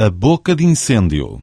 a boca de incêndio.